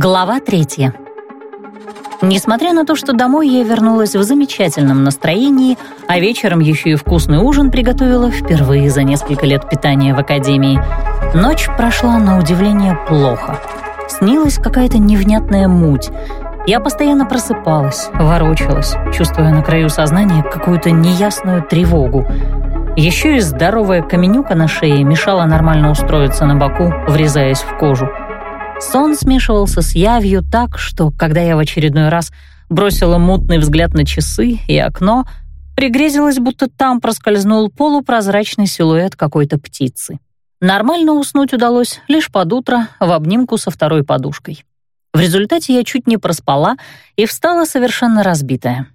Глава третья. Несмотря на то, что домой я вернулась в замечательном настроении, а вечером еще и вкусный ужин приготовила впервые за несколько лет питания в академии, ночь прошла на удивление плохо. Снилась какая-то невнятная муть. Я постоянно просыпалась, ворочалась, чувствуя на краю сознания какую-то неясную тревогу. Еще и здоровая каменюка на шее мешала нормально устроиться на боку, врезаясь в кожу. Сон смешивался с явью так, что, когда я в очередной раз бросила мутный взгляд на часы и окно, пригрезилось, будто там проскользнул полупрозрачный силуэт какой-то птицы. Нормально уснуть удалось лишь под утро в обнимку со второй подушкой. В результате я чуть не проспала и встала совершенно разбитая.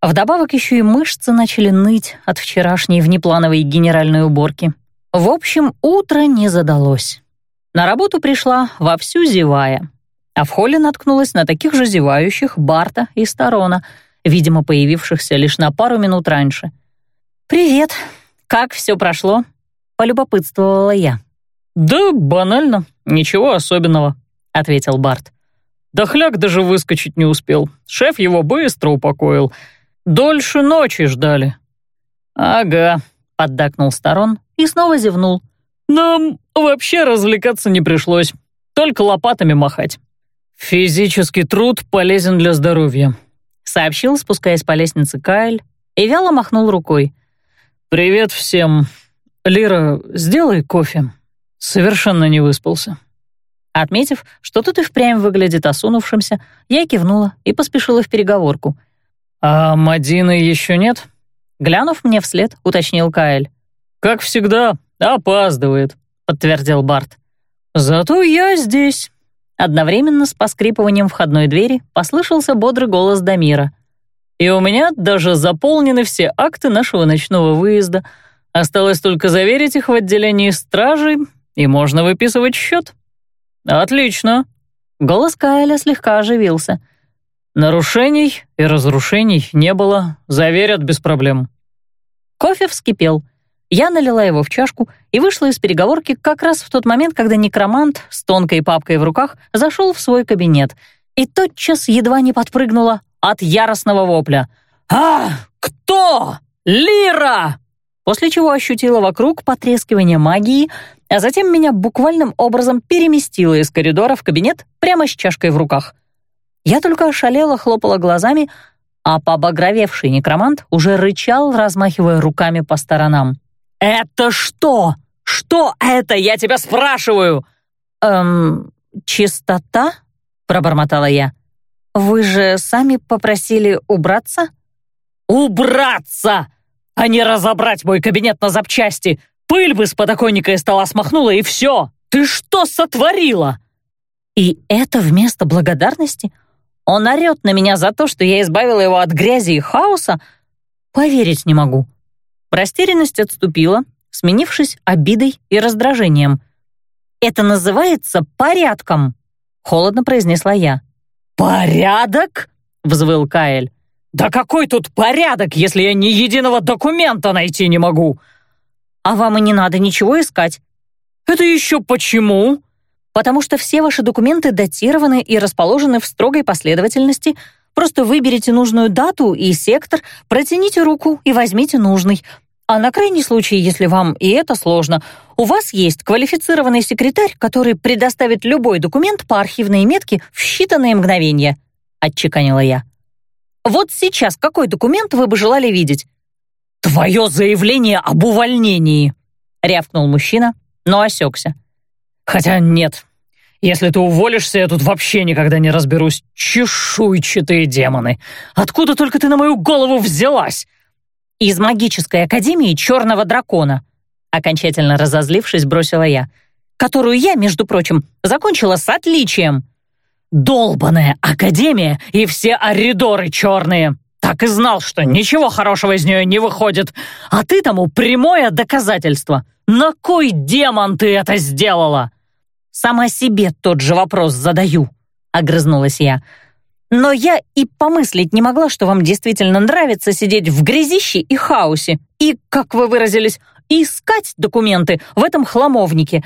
Вдобавок еще и мышцы начали ныть от вчерашней внеплановой генеральной уборки. В общем, утро не задалось. На работу пришла вовсю зевая, а в холле наткнулась на таких же зевающих Барта и Сторона, видимо, появившихся лишь на пару минут раньше. «Привет! Как все прошло?» — полюбопытствовала я. «Да банально, ничего особенного», — ответил Барт. «Дохляк даже выскочить не успел. Шеф его быстро упокоил. Дольше ночи ждали». «Ага», — поддакнул Сторон и снова зевнул. Нам вообще развлекаться не пришлось, только лопатами махать. Физический труд полезен для здоровья», — сообщил, спускаясь по лестнице Кайль, и вяло махнул рукой. «Привет всем. Лира, сделай кофе. Совершенно не выспался». Отметив, что тут и впрямь выглядит осунувшимся, я кивнула и поспешила в переговорку. «А Мадины еще нет?» Глянув мне вслед, уточнил Каэль. «Как всегда, опаздывает», — подтвердил Барт. «Зато я здесь». Одновременно с поскрипыванием входной двери послышался бодрый голос Дамира. «И у меня даже заполнены все акты нашего ночного выезда. Осталось только заверить их в отделении стражи, и можно выписывать счет». «Отлично». Голос Кайля слегка оживился. «Нарушений и разрушений не было, заверят без проблем». Кофе вскипел — я налила его в чашку и вышла из переговорки как раз в тот момент, когда некромант с тонкой папкой в руках зашел в свой кабинет и тотчас едва не подпрыгнула от яростного вопля. «А, кто? Лира!» После чего ощутила вокруг потрескивание магии, а затем меня буквальным образом переместило из коридора в кабинет прямо с чашкой в руках. Я только ошалела, хлопала глазами, а побагровевший некромант уже рычал, размахивая руками по сторонам. «Это что? Что это, я тебя спрашиваю?» «Эм, чистота?» — пробормотала я. «Вы же сами попросили убраться?» «Убраться! А не разобрать мой кабинет на запчасти! Пыль бы с подоконника и стола смахнула, и все! Ты что сотворила?» «И это вместо благодарности? Он орет на меня за то, что я избавила его от грязи и хаоса? Поверить не могу». Растерянность отступила, сменившись обидой и раздражением. «Это называется порядком», — холодно произнесла я. «Порядок?» — взвыл Каэль. «Да какой тут порядок, если я ни единого документа найти не могу?» «А вам и не надо ничего искать». «Это еще почему?» «Потому что все ваши документы датированы и расположены в строгой последовательности Просто выберите нужную дату и сектор, протяните руку и возьмите нужный. А на крайний случай, если вам и это сложно, у вас есть квалифицированный секретарь, который предоставит любой документ по архивной метке в считанные мгновения», — отчеканила я. «Вот сейчас какой документ вы бы желали видеть?» «Твое заявление об увольнении!» — рявкнул мужчина, но осекся. «Хотя нет, если ты уволишься, я тут вообще никогда не разберусь. Чешуйчатые демоны! Откуда только ты на мою голову взялась?» «Из магической академии черного дракона», окончательно разозлившись, бросила я, которую я, между прочим, закончила с отличием. «Долбаная академия и все оридоры черные!» Так и знал, что ничего хорошего из нее не выходит. А ты тому прямое доказательство. На кой демон ты это сделала?» Сама себе тот же вопрос задаю», — огрызнулась я. «Но я и помыслить не могла, что вам действительно нравится сидеть в грязище и хаосе и, как вы выразились, искать документы в этом хламовнике.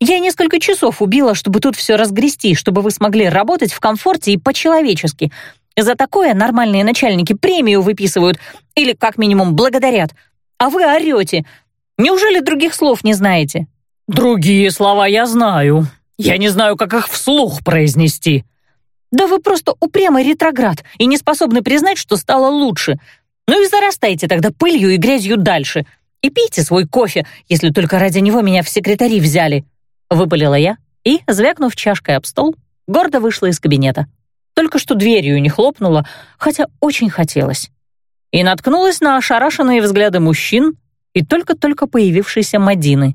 Я несколько часов убила, чтобы тут все разгрести, чтобы вы смогли работать в комфорте и по-человечески. За такое нормальные начальники премию выписывают или как минимум благодарят. А вы орете. Неужели других слов не знаете?» «Другие слова я знаю. Я не знаю, как их вслух произнести». «Да вы просто упрямый ретроград и не способны признать, что стало лучше. Ну и зарастайте тогда пылью и грязью дальше. И пейте свой кофе, если только ради него меня в секретари взяли». Выпалила я и, звякнув чашкой об стол, гордо вышла из кабинета. Только что дверью не хлопнула, хотя очень хотелось. И наткнулась на ошарашенные взгляды мужчин и только-только появившейся Мадины.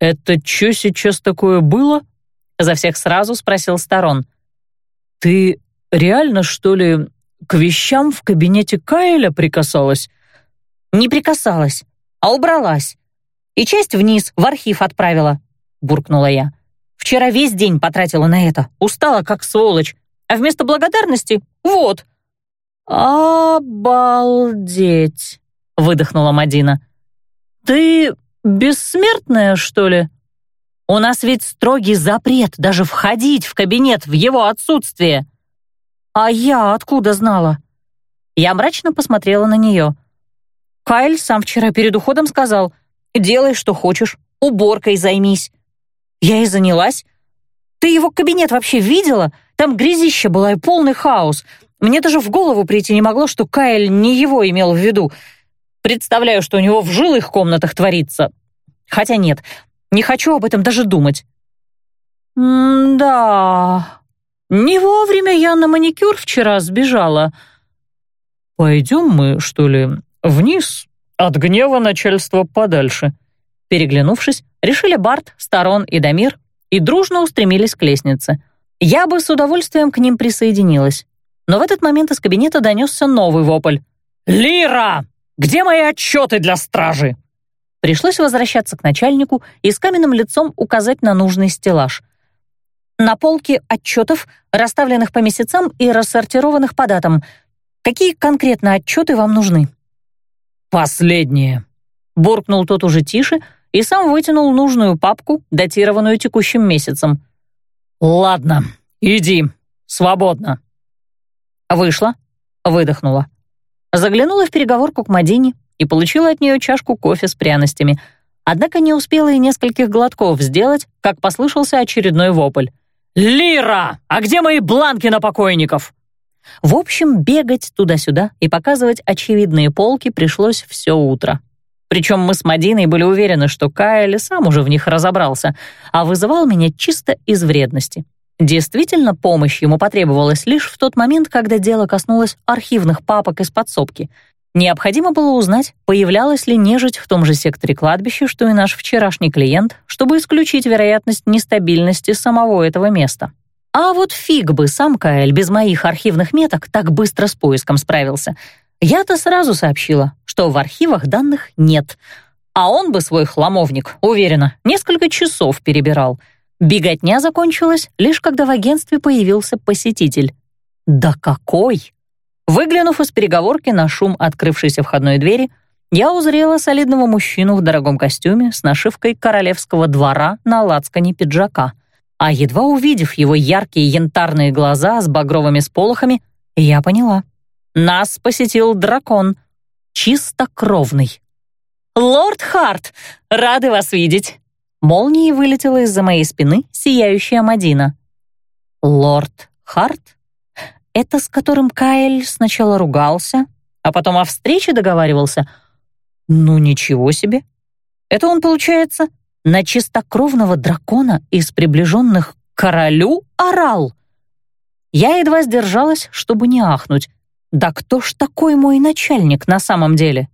«Это что сейчас такое было?» — за всех сразу спросил Сторон. «Ты реально, что ли, к вещам в кабинете Кайля прикасалась?» «Не прикасалась, а убралась. И часть вниз, в архив отправила», — буркнула я. «Вчера весь день потратила на это, устала как сволочь, а вместо благодарности — вот». «Обалдеть!» — выдохнула Мадина. «Ты бессмертная, что ли?» «У нас ведь строгий запрет даже входить в кабинет в его отсутствие». «А я откуда знала?» Я мрачно посмотрела на нее. Кайл сам вчера перед уходом сказал, «Делай, что хочешь, уборкой займись». Я и занялась. Ты его кабинет вообще видела? Там грязище было и полный хаос. Мне даже в голову прийти не могло, что Кайл не его имел в виду. Представляю, что у него в жилых комнатах творится. Хотя нет, не хочу об этом даже думать. «Да, не вовремя я на маникюр вчера сбежала. Пойдем мы, что ли, вниз, от гнева начальства подальше?» Переглянувшись, решили Барт, Сторон и Дамир и дружно устремились к лестнице. Я бы с удовольствием к ним присоединилась. Но в этот момент из кабинета донесся новый вопль. «Лира, где мои отчеты для стражи?» Пришлось возвращаться к начальнику и с каменным лицом указать на нужный стеллаж. На полке отчетов, расставленных по месяцам и рассортированных по датам. Какие конкретно отчеты вам нужны? «Последние», — буркнул тот уже тише, — и сам вытянул нужную папку, датированную текущим месяцем. «Ладно, иди, свободно». Вышла, выдохнула. Заглянула в переговорку к Мадине и получила от нее чашку кофе с пряностями. Однако не успела и нескольких глотков сделать, как послышался очередной вопль. «Лира, а где мои бланки на покойников?» В общем, бегать туда-сюда и показывать очевидные полки пришлось все утро. Причем мы с Мадиной были уверены, что Кайл сам уже в них разобрался, а вызывал меня чисто из вредности. Действительно, помощь ему потребовалась лишь в тот момент, когда дело коснулось архивных папок из подсобки. Необходимо было узнать, появлялась ли нежить в том же секторе кладбища, что и наш вчерашний клиент, чтобы исключить вероятность нестабильности самого этого места. А вот фиг бы сам Каэль без моих архивных меток так быстро с поиском справился — я-то сразу сообщила, что в архивах данных нет, а он бы свой хламовник, уверена, несколько часов перебирал. Беготня закончилась, лишь когда в агентстве появился посетитель. Да какой! Выглянув из переговорки на шум открывшейся входной двери, я узрела солидного мужчину в дорогом костюме с нашивкой королевского двора на лацкане пиджака. А едва увидев его яркие янтарные глаза с багровыми сполохами, я поняла. Нас посетил дракон. Чистокровный. «Лорд Харт, рады вас видеть!» Молнией вылетела из-за моей спины сияющая Мадина. «Лорд Харт? Это с которым Каэль сначала ругался, а потом о встрече договаривался? Ну ничего себе! Это он, получается, на чистокровного дракона из приближенных королю орал!» Я едва сдержалась, чтобы не ахнуть. Да кто ж такой мой начальник на самом деле?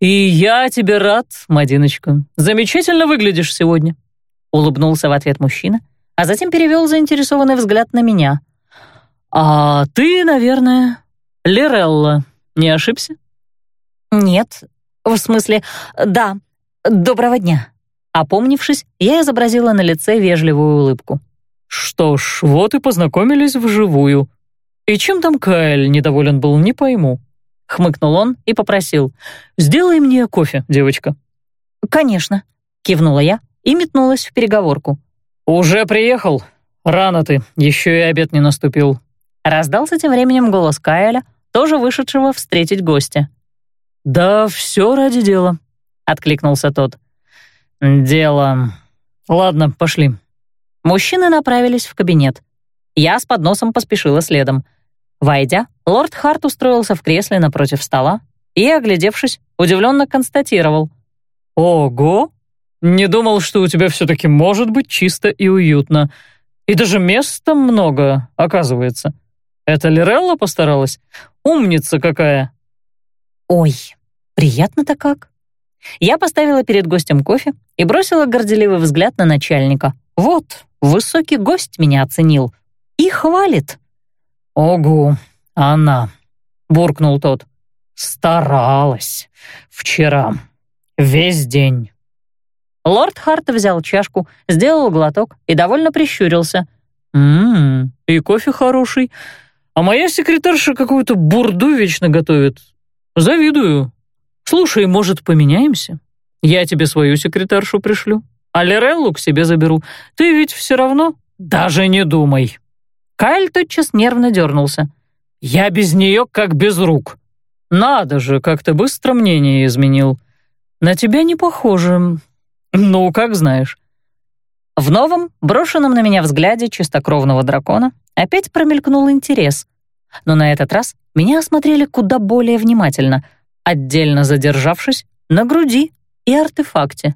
«И я тебе рад, Мадиночка. Замечательно выглядишь сегодня», — улыбнулся в ответ мужчина, а затем перевел заинтересованный взгляд на меня. «А ты, наверное, Лирелла, не ошибся?» «Нет, в смысле, да, доброго дня». Опомнившись, я изобразила на лице вежливую улыбку. «Что ж, вот и познакомились вживую», «И чем там Кайл недоволен был, не пойму». Хмыкнул он и попросил. «Сделай мне кофе, девочка». «Конечно», — кивнула я и метнулась в переговорку. «Уже приехал? Рано ты, еще и обед не наступил». Раздался тем временем голос Каэля, тоже вышедшего встретить гостя. «Да все ради дела», — откликнулся тот. «Дело. Ладно, пошли». Мужчины направились в кабинет. Я с подносом поспешила следом. Войдя, лорд Харт устроился в кресле напротив стола и, оглядевшись, удивленно констатировал. «Ого! Не думал, что у тебя все-таки может быть чисто и уютно. И даже места много, оказывается. Это Лирелла постаралась? Умница какая!» «Ой, приятно-то как!» Я поставила перед гостем кофе и бросила горделивый взгляд на начальника. «Вот, высокий гость меня оценил и хвалит». «Ого, она!» — буркнул тот. «Старалась. Вчера. Весь день». Лорд Харт взял чашку, сделал глоток и довольно прищурился. «Ммм, и кофе хороший. А моя секретарша какую-то бурду вечно готовит. Завидую. Слушай, может, поменяемся? Я тебе свою секретаршу пришлю, а Лереллу к себе заберу. Ты ведь все равно даже не думай». Кайль тотчас нервно дернулся. «Я без нее как без рук. Надо же, как ты быстро мнение изменил. На тебя не похоже. Ну, как знаешь». В новом, брошенном на меня взгляде чистокровного дракона опять промелькнул интерес. Но на этот раз меня осмотрели куда более внимательно, отдельно задержавшись на груди и артефакте.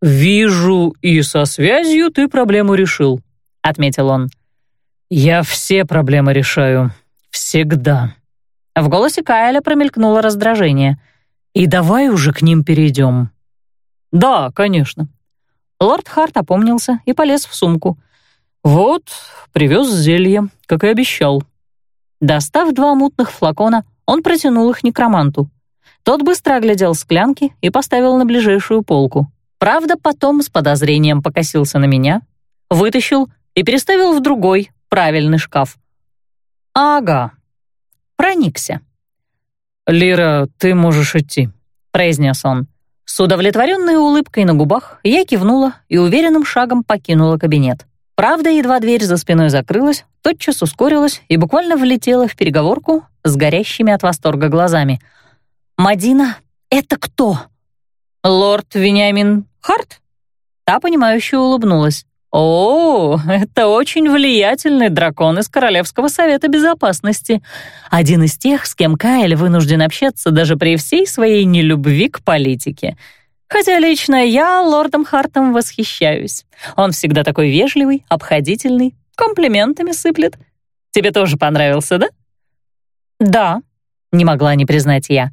«Вижу, и со связью ты проблему решил», — отметил он. «Я все проблемы решаю. Всегда». В голосе Кайля промелькнуло раздражение. «И давай уже к ним перейдем». «Да, конечно». Лорд Харт опомнился и полез в сумку. «Вот, привез зелье, как и обещал». Достав два мутных флакона, он протянул их некроманту. Тот быстро оглядел склянки и поставил на ближайшую полку. Правда, потом с подозрением покосился на меня, вытащил и переставил в другой, правильный шкаф. «Ага». Проникся. «Лира, ты можешь идти», — произнес он. С удовлетворенной улыбкой на губах я кивнула и уверенным шагом покинула кабинет. Правда, едва дверь за спиной закрылась, тотчас ускорилась и буквально влетела в переговорку с горящими от восторга глазами. «Мадина, это кто?» «Лорд Вениамин Харт?» Та, понимающе улыбнулась. «О, это очень влиятельный дракон из Королевского совета безопасности. Один из тех, с кем Кайл вынужден общаться даже при всей своей нелюбви к политике. Хотя лично я лордом Хартом восхищаюсь. Он всегда такой вежливый, обходительный, комплиментами сыплет. Тебе тоже понравился, да?» «Да», — не могла не признать я.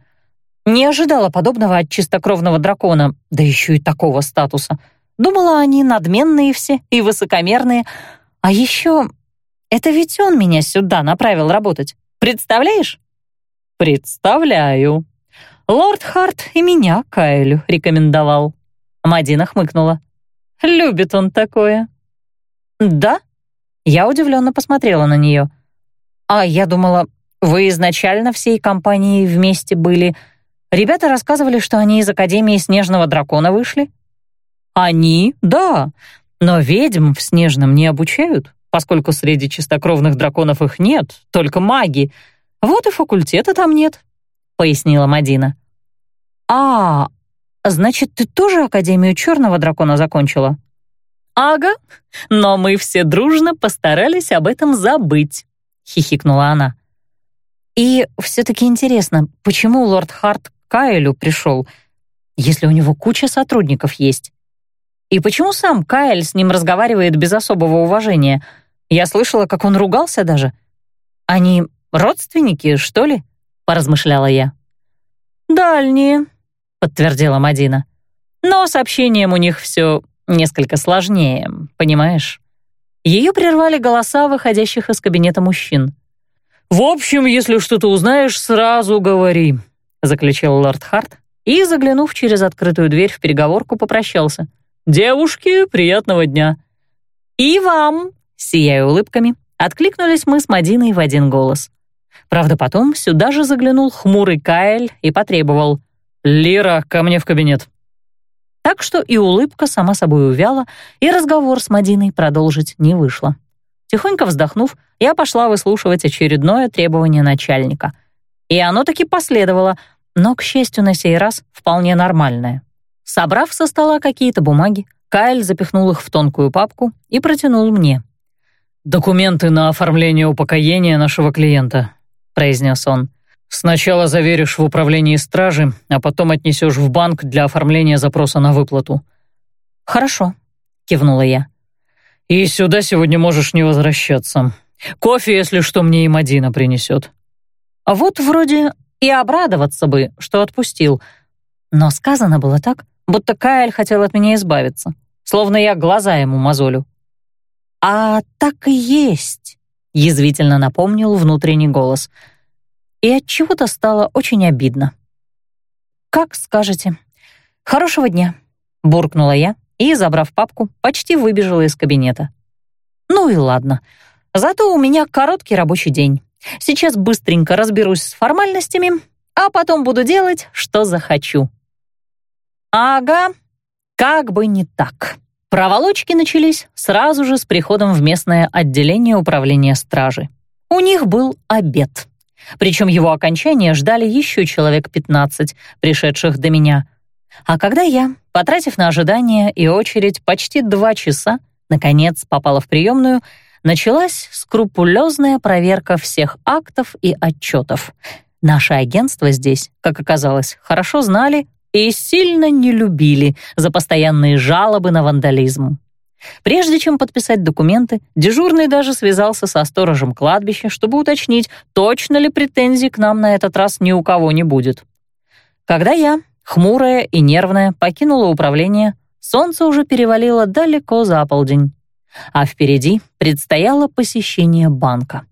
Не ожидала подобного от чистокровного дракона, да еще и такого статуса — Думала, они надменные все и высокомерные. А еще это ведь он меня сюда направил работать. Представляешь? Представляю. Лорд Харт и меня Кайлю рекомендовал. Мадина хмыкнула. Любит он такое. Да? Я удивленно посмотрела на нее. А я думала, вы изначально всей компанией вместе были. Ребята рассказывали, что они из Академии Снежного Дракона вышли. Они — да, но ведьм в Снежном не обучают, поскольку среди чистокровных драконов их нет, только маги. Вот и факультета там нет», — пояснила Мадина. «А, значит, ты тоже Академию Черного Дракона закончила?» «Ага, но мы все дружно постарались об этом забыть», — хихикнула она. «И все-таки интересно, почему лорд Харт к Кайлю пришел, если у него куча сотрудников есть?» И почему сам Кайл с ним разговаривает без особого уважения? Я слышала, как он ругался даже. Они родственники, что ли? Поразмышляла я. Дальние, подтвердила Мадина. Но с общением у них все несколько сложнее, понимаешь? Ее прервали голоса выходящих из кабинета мужчин. «В общем, если что-то узнаешь, сразу говори», — заключил лорд Харт и, заглянув через открытую дверь в переговорку, попрощался. «Девушки, приятного дня!» «И вам!» — сияя улыбками, откликнулись мы с Мадиной в один голос. Правда, потом сюда же заглянул хмурый Каэль и потребовал. «Лира, ко мне в кабинет». Так что и улыбка сама собой увяла, и разговор с Мадиной продолжить не вышло. Тихонько вздохнув, я пошла выслушивать очередное требование начальника. И оно таки последовало, но, к счастью, на сей раз вполне нормальное. Собрав со стола какие-то бумаги, Кайл запихнул их в тонкую папку и протянул мне. «Документы на оформление упокоения нашего клиента», — произнес он. «Сначала заверишь в управлении стражи, а потом отнесешь в банк для оформления запроса на выплату». «Хорошо», — кивнула я. «И сюда сегодня можешь не возвращаться. Кофе, если что, мне и Мадина принесет». А вот вроде и обрадоваться бы, что отпустил. Но сказано было так, будто Кайл хотел от меня избавиться, словно я глаза ему мозолю. «А так и есть», — язвительно напомнил внутренний голос. И от чего то стало очень обидно. «Как скажете. Хорошего дня», — буркнула я и, забрав папку, почти выбежала из кабинета. «Ну и ладно. Зато у меня короткий рабочий день. Сейчас быстренько разберусь с формальностями, а потом буду делать, что захочу». Ага, как бы не так. Проволочки начались сразу же с приходом в местное отделение управления стражи. У них был обед. Причем его окончание ждали еще человек 15, пришедших до меня. А когда я, потратив на ожидание и очередь почти два часа, наконец попала в приемную, началась скрупулезная проверка всех актов и отчетов. Наше агентство здесь, как оказалось, хорошо знали, и сильно не любили за постоянные жалобы на вандализм. Прежде чем подписать документы, дежурный даже связался со сторожем кладбища, чтобы уточнить, точно ли претензий к нам на этот раз ни у кого не будет. Когда я, хмурая и нервная, покинула управление, солнце уже перевалило далеко за полдень, а впереди предстояло посещение банка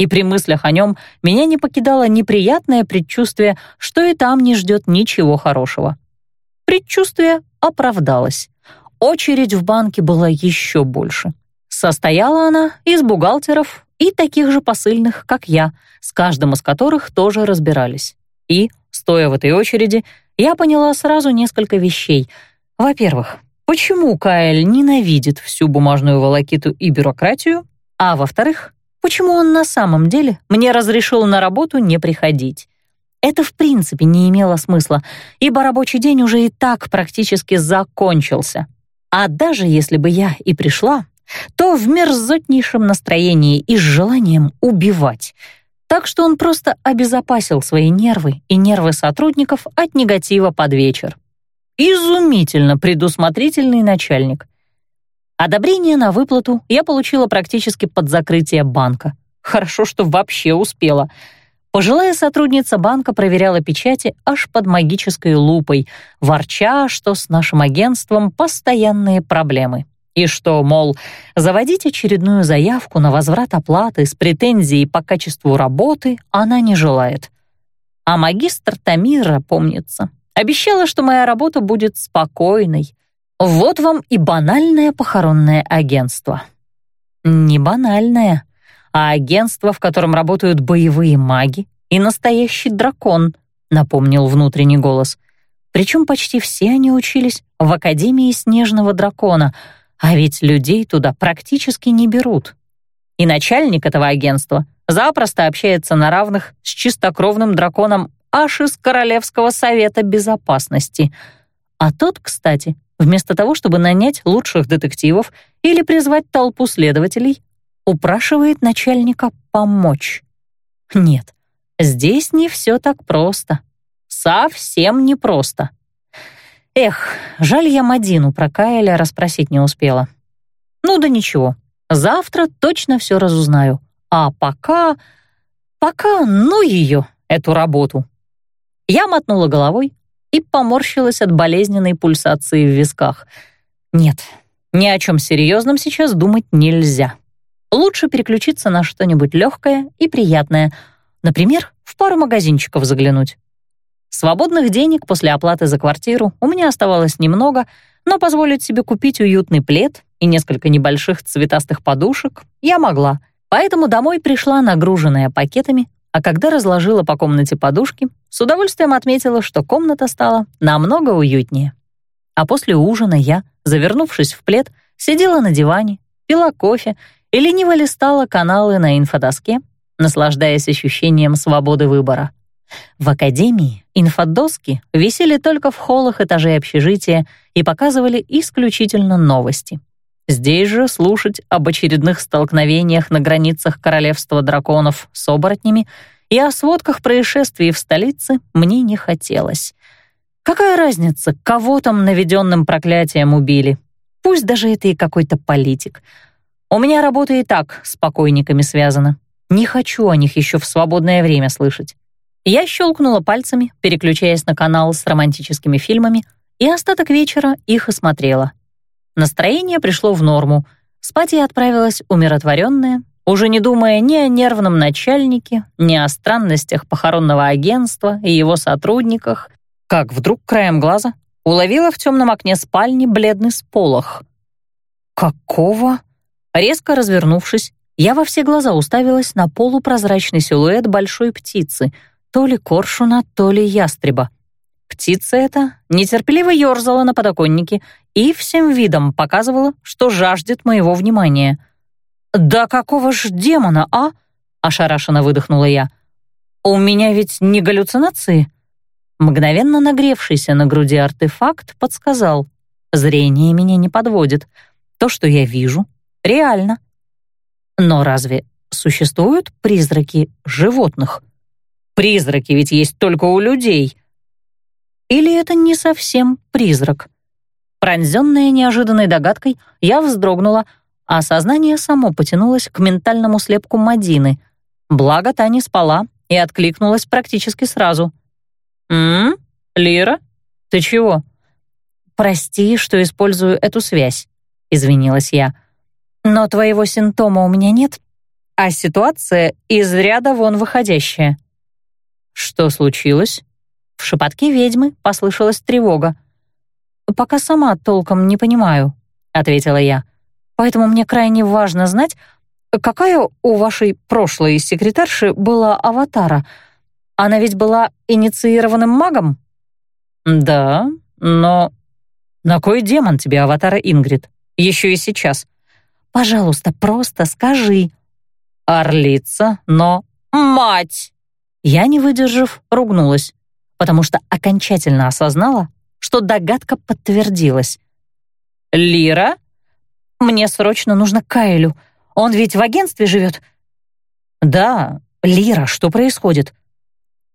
и при мыслях о нем меня не покидало неприятное предчувствие, что и там не ждет ничего хорошего. Предчувствие оправдалось. Очередь в банке была еще больше. Состояла она из бухгалтеров и таких же посыльных, как я, с каждым из которых тоже разбирались. И, стоя в этой очереди, я поняла сразу несколько вещей. Во-первых, почему Каэль ненавидит всю бумажную волокиту и бюрократию, а во-вторых, Почему он на самом деле мне разрешил на работу не приходить? Это в принципе не имело смысла, ибо рабочий день уже и так практически закончился. А даже если бы я и пришла, то в мерзотнейшем настроении и с желанием убивать. Так что он просто обезопасил свои нервы и нервы сотрудников от негатива под вечер. Изумительно предусмотрительный начальник. Одобрение на выплату я получила практически под закрытие банка. Хорошо, что вообще успела. Пожилая сотрудница банка проверяла печати аж под магической лупой, ворча, что с нашим агентством постоянные проблемы. И что, мол, заводить очередную заявку на возврат оплаты с претензией по качеству работы она не желает. А магистр Тамира, помнится, обещала, что моя работа будет спокойной, вот вам и банальное похоронное агентство. Не банальное, а агентство, в котором работают боевые маги и настоящий дракон, напомнил внутренний голос. Причем почти все они учились в Академии Снежного Дракона, а ведь людей туда практически не берут. И начальник этого агентства запросто общается на равных с чистокровным драконом аж из Королевского совета безопасности. А тот, кстати, Вместо того, чтобы нанять лучших детективов или призвать толпу следователей, упрашивает начальника помочь. Нет, здесь не все так просто. Совсем не просто. Эх, жаль, я Мадину про Кайля расспросить не успела. Ну да ничего, завтра точно все разузнаю. А пока... Пока ну ее, эту работу. Я мотнула головой, и поморщилась от болезненной пульсации в висках. Нет, ни о чем серьезном сейчас думать нельзя. Лучше переключиться на что-нибудь легкое и приятное, например, в пару магазинчиков заглянуть. Свободных денег после оплаты за квартиру у меня оставалось немного, но позволить себе купить уютный плед и несколько небольших цветастых подушек я могла, поэтому домой пришла нагруженная пакетами, а когда разложила по комнате подушки, с удовольствием отметила, что комната стала намного уютнее. А после ужина я, завернувшись в плед, сидела на диване, пила кофе и лениво листала каналы на инфодоске, наслаждаясь ощущением свободы выбора. В академии инфодоски висели только в холлах этажей общежития и показывали исключительно новости. Здесь же слушать об очередных столкновениях на границах королевства драконов с оборотнями и о сводках происшествий в столице мне не хотелось. Какая разница, кого там наведенным проклятием убили? Пусть даже это и какой-то политик. У меня работа и так с покойниками связана. Не хочу о них еще в свободное время слышать. Я щелкнула пальцами, переключаясь на канал с романтическими фильмами, и остаток вечера их осмотрела. Настроение пришло в норму. Спать я отправилась умиротворенная, уже не думая ни о нервном начальнике, ни о странностях похоронного агентства и его сотрудниках, как вдруг краем глаза уловила в темном окне спальни бледный сполох. «Какого?» Резко развернувшись, я во все глаза уставилась на полупрозрачный силуэт большой птицы, то ли коршуна, то ли ястреба. Птица эта нетерпеливо ерзала на подоконнике и всем видом показывала, что жаждет моего внимания. «Да какого ж демона, а?» — ошарашенно выдохнула я. «У меня ведь не галлюцинации?» Мгновенно нагревшийся на груди артефакт подсказал. «Зрение меня не подводит. То, что я вижу, реально». Но разве существуют призраки животных? Призраки ведь есть только у людей. Или это не совсем призрак? Пронзенная неожиданной догадкой, я вздрогнула, а сознание само потянулось к ментальному слепку Мадины. Благо, та не спала и откликнулась практически сразу. «М? Лира? Ты чего?» «Прости, что использую эту связь», — извинилась я. «Но твоего симптома у меня нет, а ситуация из ряда вон выходящая». «Что случилось?» В шепотке ведьмы послышалась тревога. «Пока сама толком не понимаю», — ответила я. «Поэтому мне крайне важно знать, какая у вашей прошлой секретарши была аватара. Она ведь была инициированным магом?» «Да, но...» «На кой демон тебе аватара Ингрид? Еще и сейчас?» «Пожалуйста, просто скажи». «Орлица, но...» «Мать!» Я, не выдержав, ругнулась, потому что окончательно осознала, что догадка подтвердилась. «Лира? Мне срочно нужно Кайлю. Он ведь в агентстве живет?» «Да, Лира, что происходит?»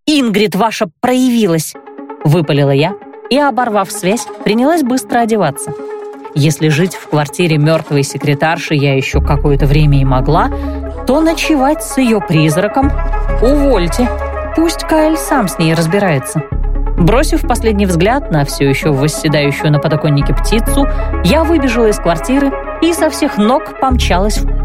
«Ингрид ваша проявилась!» — выпалила я и, оборвав связь, принялась быстро одеваться. Если жить в квартире мертвой секретарши я еще какое-то время и могла, то ночевать с ее призраком — увольте. Пусть Кайл сам с ней разбирается. Бросив последний взгляд на все еще восседающую на подоконнике птицу, я выбежала из квартиры и со всех ног помчалась в